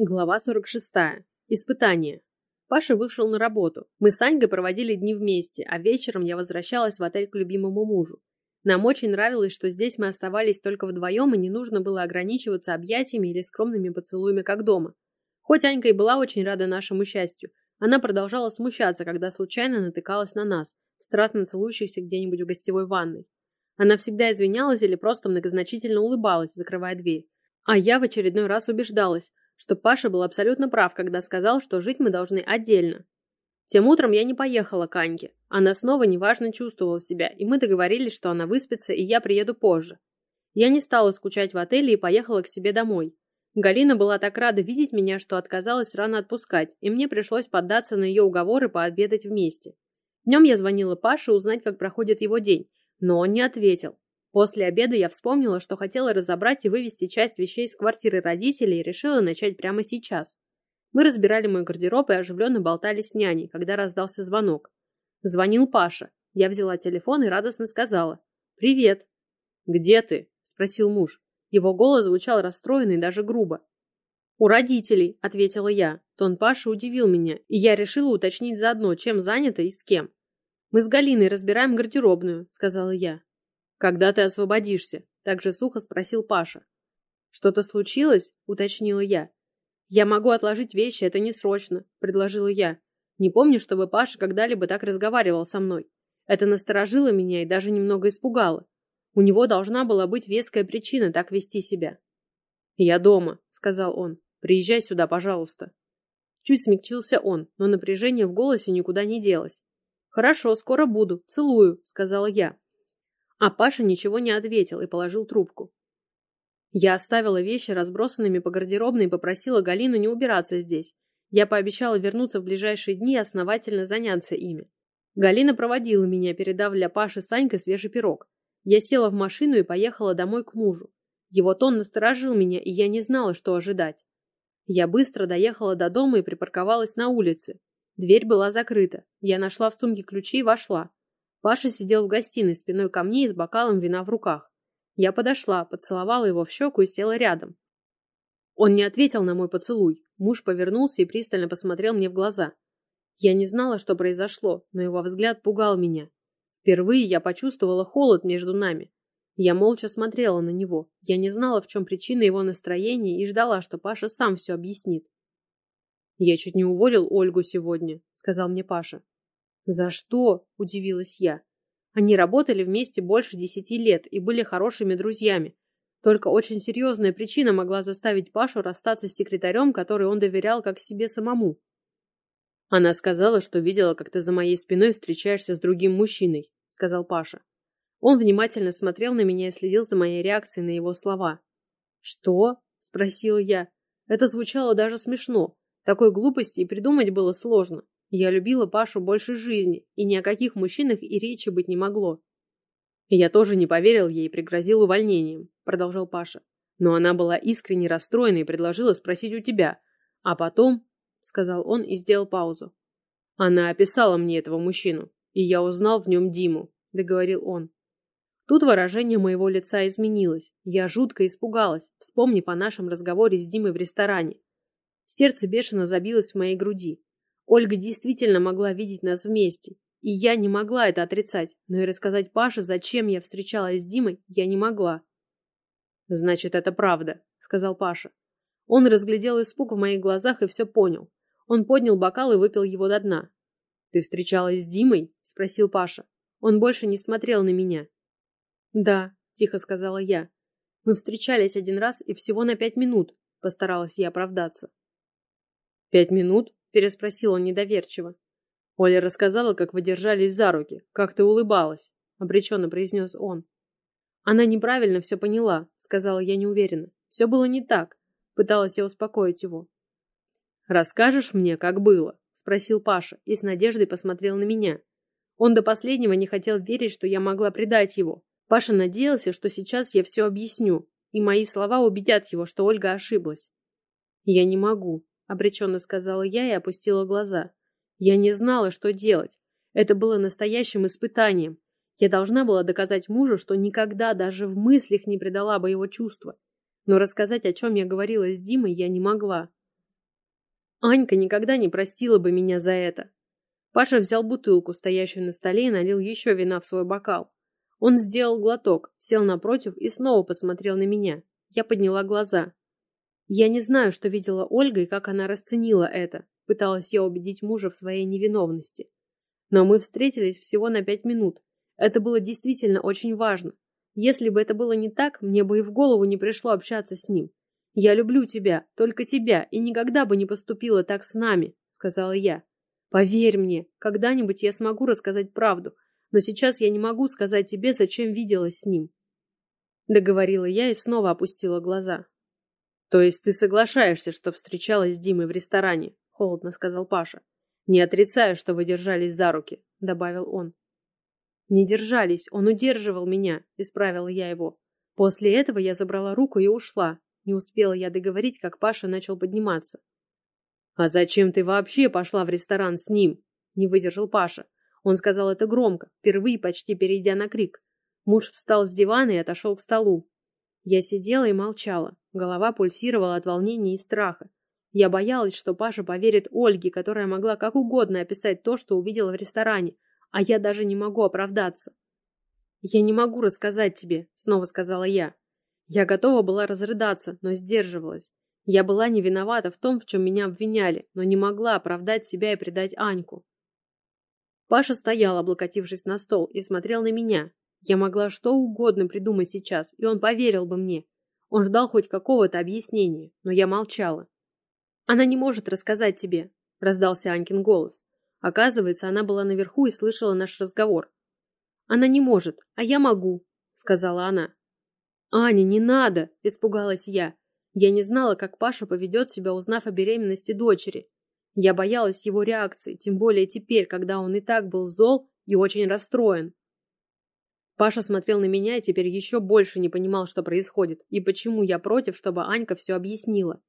Глава 46. Испытание. Паша вышел на работу. Мы с Анькой проводили дни вместе, а вечером я возвращалась в отель к любимому мужу. Нам очень нравилось, что здесь мы оставались только вдвоем, и не нужно было ограничиваться объятиями или скромными поцелуями, как дома. Хоть Анька и была очень рада нашему счастью, она продолжала смущаться, когда случайно натыкалась на нас, страстно целующихся где-нибудь в гостевой ванной. Она всегда извинялась или просто многозначительно улыбалась, закрывая дверь. А я в очередной раз убеждалась, что Паша был абсолютно прав, когда сказал, что жить мы должны отдельно. Тем утром я не поехала к Аньке. Она снова неважно чувствовала себя, и мы договорились, что она выспится, и я приеду позже. Я не стала скучать в отеле и поехала к себе домой. Галина была так рада видеть меня, что отказалась рано отпускать, и мне пришлось поддаться на ее уговоры пообедать вместе. Днем я звонила Паше узнать, как проходит его день, но он не ответил. После обеда я вспомнила, что хотела разобрать и вывести часть вещей из квартиры родителей и решила начать прямо сейчас. Мы разбирали мой гардероб и оживленно болтали с няней, когда раздался звонок. Звонил Паша. Я взяла телефон и радостно сказала. «Привет». «Где ты?» – спросил муж. Его голос звучал расстроенно и даже грубо. «У родителей», – ответила я. Тон Паши удивил меня, и я решила уточнить заодно, чем занята и с кем. «Мы с Галиной разбираем гардеробную», – сказала я. «Когда ты освободишься?» – также сухо спросил Паша. «Что-то случилось?» – уточнила я. «Я могу отложить вещи, это не срочно», – предложила я. Не помню, чтобы Паша когда-либо так разговаривал со мной. Это насторожило меня и даже немного испугало. У него должна была быть веская причина так вести себя. «Я дома», — сказал он. «Приезжай сюда, пожалуйста». Чуть смягчился он, но напряжение в голосе никуда не делось. «Хорошо, скоро буду. Целую», — сказала я. А Паша ничего не ответил и положил трубку. Я оставила вещи разбросанными по гардеробной и попросила Галину не убираться здесь. Я пообещала вернуться в ближайшие дни и основательно заняться ими. Галина проводила меня, передав для Паши Санькой свежий пирог. Я села в машину и поехала домой к мужу. Его тон насторожил меня, и я не знала, что ожидать. Я быстро доехала до дома и припарковалась на улице. Дверь была закрыта. Я нашла в сумке ключи и вошла. Паша сидел в гостиной спиной ко мне и с бокалом вина в руках. Я подошла, поцеловала его в щеку и села рядом. Он не ответил на мой поцелуй. Муж повернулся и пристально посмотрел мне в глаза. Я не знала, что произошло, но его взгляд пугал меня. Впервые я почувствовала холод между нами. Я молча смотрела на него. Я не знала, в чем причина его настроения, и ждала, что Паша сам все объяснит. «Я чуть не уволил Ольгу сегодня», — сказал мне Паша. «За что?» – удивилась я. Они работали вместе больше десяти лет и были хорошими друзьями. Только очень серьезная причина могла заставить Пашу расстаться с секретарем, который он доверял как себе самому. Она сказала, что видела, как ты за моей спиной встречаешься с другим мужчиной, сказал Паша. Он внимательно смотрел на меня и следил за моей реакцией на его слова. Что? спросила я. Это звучало даже смешно. Такой глупости и придумать было сложно. Я любила Пашу больше жизни, и ни о каких мужчинах и речи быть не могло. я тоже не поверил ей и пригрозил увольнением, продолжал Паша. Но она была искренне расстроена и предложила спросить у тебя. А потом, сказал он и сделал паузу. Она описала мне этого мужчину, и я узнал в нем Диму, договорил он. Тут выражение моего лица изменилось. Я жутко испугалась, вспомнив о нашем разговоре с Димой в ресторане. Сердце бешено забилось в моей груди. Ольга действительно могла видеть нас вместе, и я не могла это отрицать, но и рассказать Паше, зачем я встречалась с Димой, я не могла. «Значит, это правда», — сказал Паша. Он разглядел испуг в моих глазах и все понял. Он поднял бокал и выпил его до дна. «Ты встречалась с Димой?» — спросил Паша. Он больше не смотрел на меня. «Да», — тихо сказала я. «Мы встречались один раз и всего на пять минут», — постаралась я оправдаться. «Пять минут?» — переспросил он недоверчиво. Оля рассказала, как вы держались за руки, как ты улыбалась, — обреченно произнес он. Она неправильно все поняла, — сказала я неуверенно. Все было не так, — пыталась я успокоить его. «Расскажешь мне, как было?» — спросил Паша и с надеждой посмотрел на меня. Он до последнего не хотел верить, что я могла предать его. Паша надеялся, что сейчас я все объясню, и мои слова убедят его, что Ольга ошиблась. «Я не могу», обреченно сказала я и опустила глаза. Я не знала, что делать. Это было настоящим испытанием. Я должна была доказать мужу, что никогда даже в мыслях не предала бы его чувства. Но рассказать, о чем я говорила с Димой, я не могла. Анька никогда не простила бы меня за это. Паша взял бутылку, стоящую на столе, и налил еще вина в свой бокал. Он сделал глоток, сел напротив и снова посмотрел на меня. Я подняла глаза. Я не знаю, что видела Ольга и как она расценила это. Пыталась я убедить мужа в своей невиновности. Но мы встретились всего на пять минут. Это было действительно очень важно. Если бы это было не так, мне бы и в голову не пришло общаться с ним. «Я люблю тебя, только тебя, и никогда бы не поступила так с нами», — сказала я. «Поверь мне, когда-нибудь я смогу рассказать правду, но сейчас я не могу сказать тебе, зачем виделась с ним». Договорила я и снова опустила глаза. «То есть ты соглашаешься, что встречалась с Димой в ресторане?» — холодно сказал Паша. «Не отрицаю, что вы держались за руки», — добавил он. «Не держались, он удерживал меня», — исправила я его. После этого я забрала руку и ушла. Не успела я договорить, как Паша начал подниматься. «А зачем ты вообще пошла в ресторан с ним?» — не выдержал Паша. Он сказал это громко, впервые почти перейдя на крик. Муж встал с дивана и отошел к столу. Я сидела и молчала. Голова пульсировала от волнения и страха. Я боялась, что Паша поверит Ольге, которая могла как угодно описать то, что увидела в ресторане, а я даже не могу оправдаться. «Я не могу рассказать тебе», — снова сказала я. Я готова была разрыдаться, но сдерживалась. Я была не виновата в том, в чем меня обвиняли, но не могла оправдать себя и предать Аньку. Паша стоял, облокотившись на стол, и смотрел на меня. Я могла что угодно придумать сейчас, и он поверил бы мне. Он ждал хоть какого-то объяснения, но я молчала. «Она не может рассказать тебе», — раздался Анькин голос. Оказывается, она была наверху и слышала наш разговор. «Она не может, а я могу», — сказала она. «Аня, не надо!» – испугалась я. Я не знала, как Паша поведет себя, узнав о беременности дочери. Я боялась его реакции, тем более теперь, когда он и так был зол и очень расстроен. Паша смотрел на меня и теперь еще больше не понимал, что происходит, и почему я против, чтобы Анька все объяснила.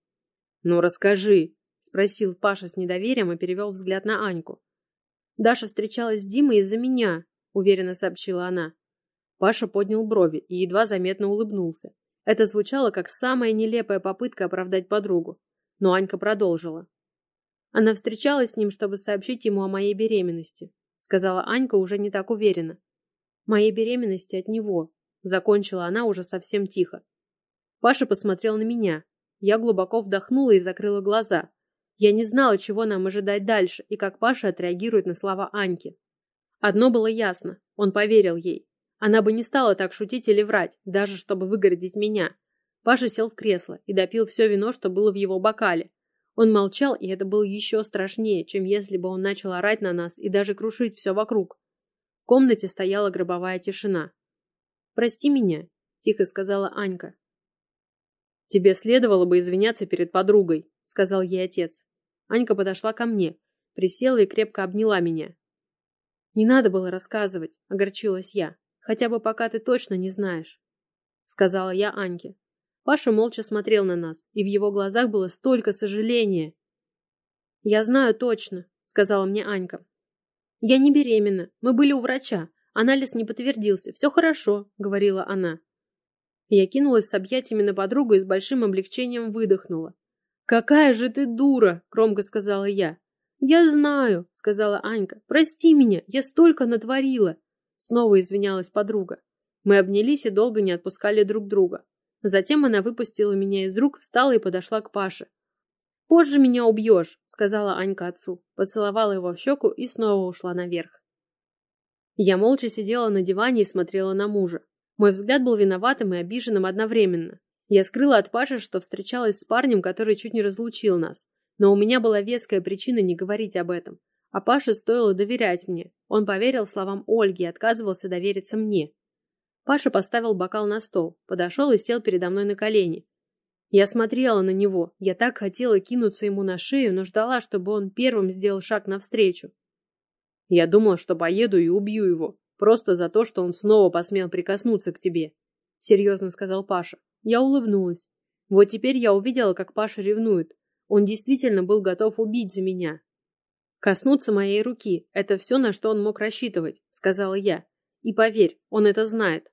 «Ну, расскажи», — спросил Паша с недоверием и перевел взгляд на Аньку. «Даша встречалась с Димой из-за меня», — уверенно сообщила она. Паша поднял брови и едва заметно улыбнулся. Это звучало как самая нелепая попытка оправдать подругу. Но Анька продолжила. Она встречалась с ним, чтобы сообщить ему о моей беременности, сказала Анька уже не так уверенно. Моей беременности от него, закончила она уже совсем тихо. Паша посмотрел на меня. Я глубоко вдохнула и закрыла глаза. Я не знала, чего нам ожидать дальше и как Паша отреагирует на слова Аньки. Одно было ясно, он поверил ей. Она бы не стала так шутить или врать, даже чтобы выгородить меня. Паша сел в кресло и допил все вино, что было в его бокале. Он молчал, и это было еще страшнее, чем если бы он начал орать на нас и даже крушить все вокруг. Комнате стояла гробовая тишина. «Прости меня», — тихо сказала Анька. «Тебе следовало бы извиняться перед подругой», — сказал ей отец. Анька подошла ко мне, присела и крепко обняла меня. «Не надо было рассказывать», — огорчилась я. Хотя бы пока ты точно не знаешь, сказала я Аньке. Паша молча смотрел на нас, и в его глазах было столько сожаления. Я знаю точно, сказала мне Анька. Я не беременна. Мы были у врача. Анализ не подтвердился. Все хорошо, говорила она. Я кинулась с объятиями на подругу и с большим облегчением выдохнула. «Какая же ты дура!» — громко сказала я. «Я знаю», — сказала Анька. «Прости меня, я столько натворила. Снова извинялась подруга. Мы обнялись и долго не отпускали друг друга. Затем она выпустила меня из рук, встала и подошла к Паше. «Позже меня убьешь», — сказала Анька отцу. Поцеловала его в щеку и снова ушла наверх. Я молча сидела на диване и смотрела на мужа. Мой взгляд был виноватым и обиженным одновременно. Я скрыла от Паши, что встречалась с парнем, который чуть не разлучил нас. Но у меня была веская причина не говорить об этом. А Паше стоило доверять мне. Он поверил словам Ольги и отказывался довериться мне. Паша поставил бокал на стол, подошел и сел передо мной на колени. Я смотрела на него, я так хотела кинуться ему на шею, но ждала, чтобы он первым сделал шаг навстречу. Я думал, что поеду и убью его, просто за то, что он снова посмел прикоснуться к тебе, — серьезно сказал Паша. Я улыбнулась. Вот теперь я увидела, как Паша ревнует. Он действительно был готов убить за меня, «Коснуться моей руки — это все, на что он мог рассчитывать», — сказала я. «И поверь, он это знает».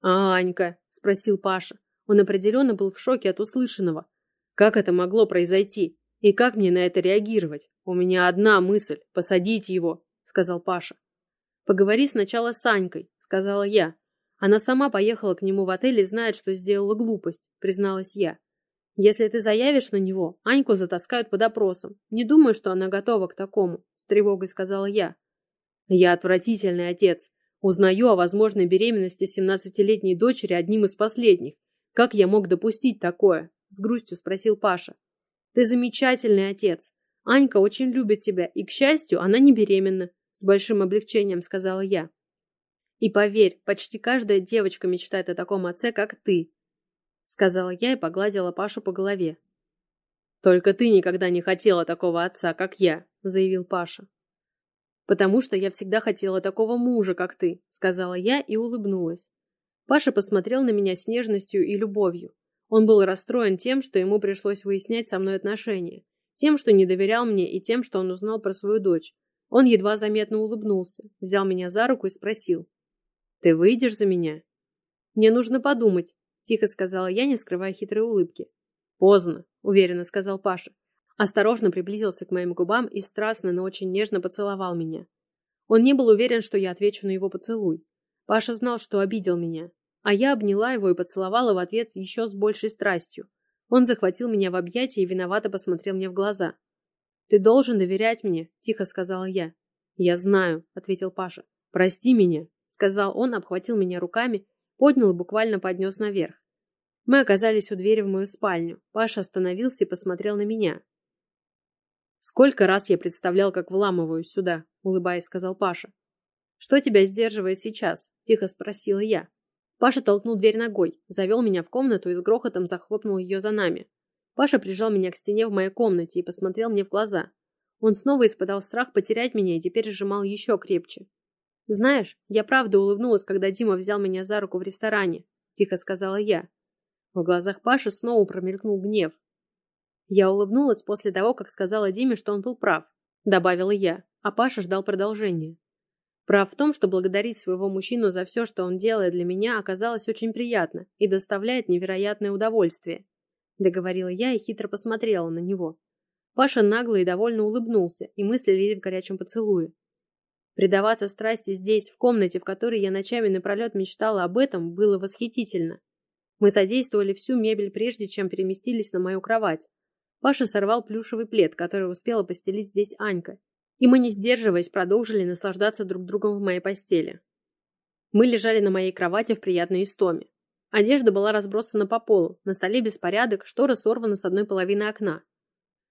«А Анька?» — спросил Паша. Он определенно был в шоке от услышанного. «Как это могло произойти? И как мне на это реагировать? У меня одна мысль – посадить его, сказал Паша. Поговори сначала с Анькой, сказала я. Она сама поехала к нему в отель и знает, что сделала глупость, призналась я. Если ты заявишь на него, Аньку затаскают под опросом. Не думаю, что она готова к такому, с тревогой сказала я. Я отвратительный отец. Узнаю о возможной беременности семнадцатилетней дочери одним из последних. Как я мог допустить такое? С грустью спросил Паша. Ты замечательный отец. Анька очень любит тебя, и, к счастью, она не беременна, с большим облегчением сказала я. И поверь, почти каждая девочка мечтает о таком отце, как ты, сказала я и погладила Пашу по голове. Только ты никогда не хотела такого отца, как я, заявил Паша. Потому что я всегда хотела такого мужа, как ты, сказала я и улыбнулась. Паша посмотрел на меня с нежностью и любовью. Он был расстроен тем, что ему пришлось выяснять со мной отношения, тем, что не доверял мне и тем, что он узнал про свою дочь. Он едва заметно улыбнулся, взял меня за руку и спросил. «Ты выйдешь за меня?» «Мне нужно подумать», — тихо сказала я, не скрывая хитрой улыбки. «Поздно», — уверенно сказал Паша. Осторожно приблизился к моим губам и страстно, но очень нежно поцеловал меня. Он не был уверен, что я отвечу на его поцелуй. Паша знал, что обидел меня. А я обняла его и поцеловала в ответ еще с большей страстью. Он захватил меня в объятия и виновато посмотрел мне в глаза. «Ты должен доверять мне», — тихо сказала я. «Я знаю», — ответил Паша. «Прости меня», — сказал он, обхватил меня руками, поднял и буквально поднес наверх. Мы оказались у двери в мою спальню. Паша остановился и посмотрел на меня. «Сколько раз я представлял, как вламываюсь сюда», — улыбаясь, сказал Паша. «Что тебя сдерживает сейчас?» — тихо спросила я. Паша толкнул дверь ногой, завел меня в комнату и с грохотом захлопнул ее за нами. Паша прижал меня к стене в моей комнате и посмотрел мне в глаза. Он снова испытал страх потерять меня и теперь сжимал еще крепче. «Знаешь, я правда улыбнулась, когда Дима взял меня за руку в ресторане», — тихо сказала я. В глазах Паши снова промелькнул гнев. Я улыбнулась после того, как сказала Диме, что он был прав, добавила я, а Паша ждал продолжения. Прав в том, что благодарить своего мужчину за все, что он делает для меня, оказалось очень приятно и доставляет невероятное удовольствие. Договорила я и хитро посмотрела на него. Паша нагло и довольно улыбнулся, и мы слились в горячем поцелуе. Предаваться страсти здесь, в комнате, в которой я ночами напролет мечтала об этом, было восхитительно. Мы задействовали всю мебель, прежде чем переместились на мою кровать. Паша сорвал плюшевый плед, который успела постелить здесь Анька, и мы, не сдерживаясь, продолжили наслаждаться друг другом в моей постели. Мы лежали на моей кровати в приятной истоме. Одежда была разбросана по полу, на столе беспорядок, шторы сорваны с одной половины окна.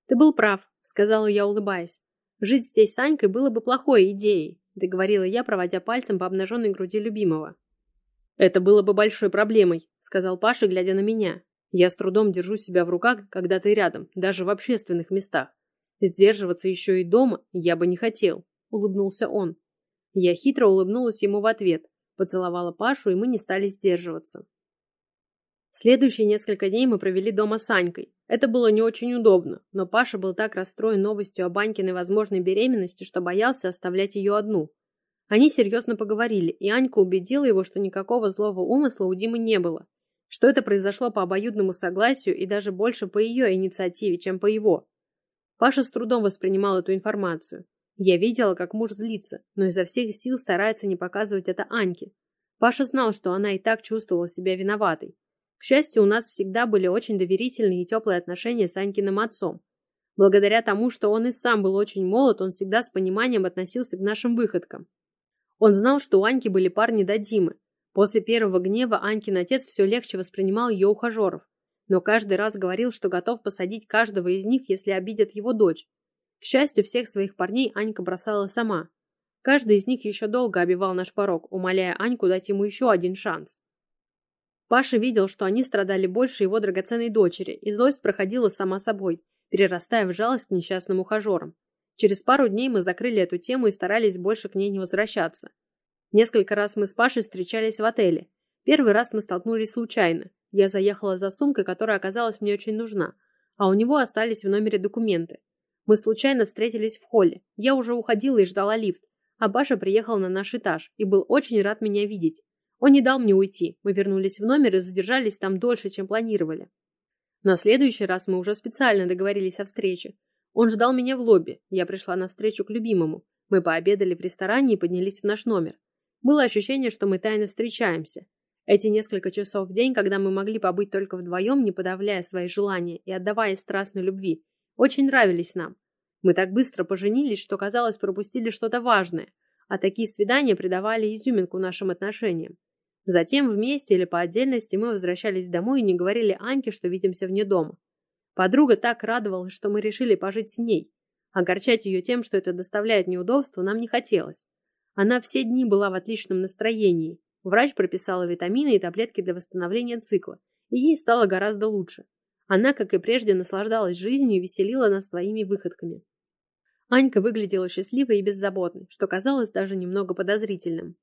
«Ты был прав», — сказала я, улыбаясь. «Жить здесь с Анькой было бы плохой идеей», — договорила я, проводя пальцем по обнаженной груди любимого. «Это было бы большой проблемой», — сказал Паша, глядя на меня. «Я с трудом держу себя в руках, когда ты рядом, даже в общественных местах. Сдерживаться еще и дома я бы не хотел, улыбнулся он. Я хитро улыбнулась ему в ответ, поцеловала Пашу, и мы не стали сдерживаться. Следующие несколько дней мы провели дома с Анькой. Это было не очень удобно, но Паша был так расстроен новостью о Банькиной возможной беременности, что боялся оставлять ее одну. Они серьезно поговорили, и Анька убедила его, что никакого злого умысла у Димы не было, что это произошло по обоюдному согласию и даже больше по ее инициативе, чем по его. Паша с трудом воспринимал эту информацию. Я видела, как муж злится, но изо всех сил старается не показывать это Аньке. Паша знал, что она и так чувствовала себя виноватой. К счастью, у нас всегда были очень доверительные и теплые отношения с Анькиным отцом. Благодаря тому, что он и сам был очень молод, он всегда с пониманием относился к нашим выходкам. Он знал, что у Аньки были парни до Димы. После первого гнева Анькин отец все легче воспринимал ее ухажеров но каждый раз говорил, что готов посадить каждого из них, если обидят его дочь. К счастью, всех своих парней Анька бросала сама. Каждый из них еще долго обивал наш порог, умоляя Аньку дать ему еще один шанс. Паша видел, что они страдали больше его драгоценной дочери, и злость проходила сама собой, перерастая в жалость к несчастным ухажерам. Через пару дней мы закрыли эту тему и старались больше к ней не возвращаться. Несколько раз мы с Пашей встречались в отеле. Первый раз мы столкнулись случайно. Я заехала за сумкой, которая оказалась мне очень нужна, а у него остались в номере документы. Мы случайно встретились в холле. Я уже уходила и ждала лифт, а Баша приехал на наш этаж и был очень рад меня видеть. Он не дал мне уйти. Мы вернулись в номер и задержались там дольше, чем планировали. На следующий раз мы уже специально договорились о встрече. Он ждал меня в лобби, я пришла на встречу к любимому. Мы пообедали в ресторане и поднялись в наш номер. Было ощущение, что мы тайно встречаемся. Эти несколько часов в день, когда мы могли побыть только вдвоем, не подавляя свои желания и отдаваясь страстной любви, очень нравились нам. Мы так быстро поженились, что, казалось, пропустили что-то важное, а такие свидания придавали изюминку нашим отношениям. Затем вместе или по отдельности мы возвращались домой и не говорили Аньке, что видимся вне дома. Подруга так радовалась, что мы решили пожить с ней. Огорчать ее тем, что это доставляет неудобства, нам не хотелось. Она все дни была в отличном настроении. Врач прописала витамины и таблетки для восстановления цикла, и ей стало гораздо лучше. Она, как и прежде, наслаждалась жизнью и веселила нас своими выходками. Анька выглядела счастливой и беззаботной, что казалось даже немного подозрительным.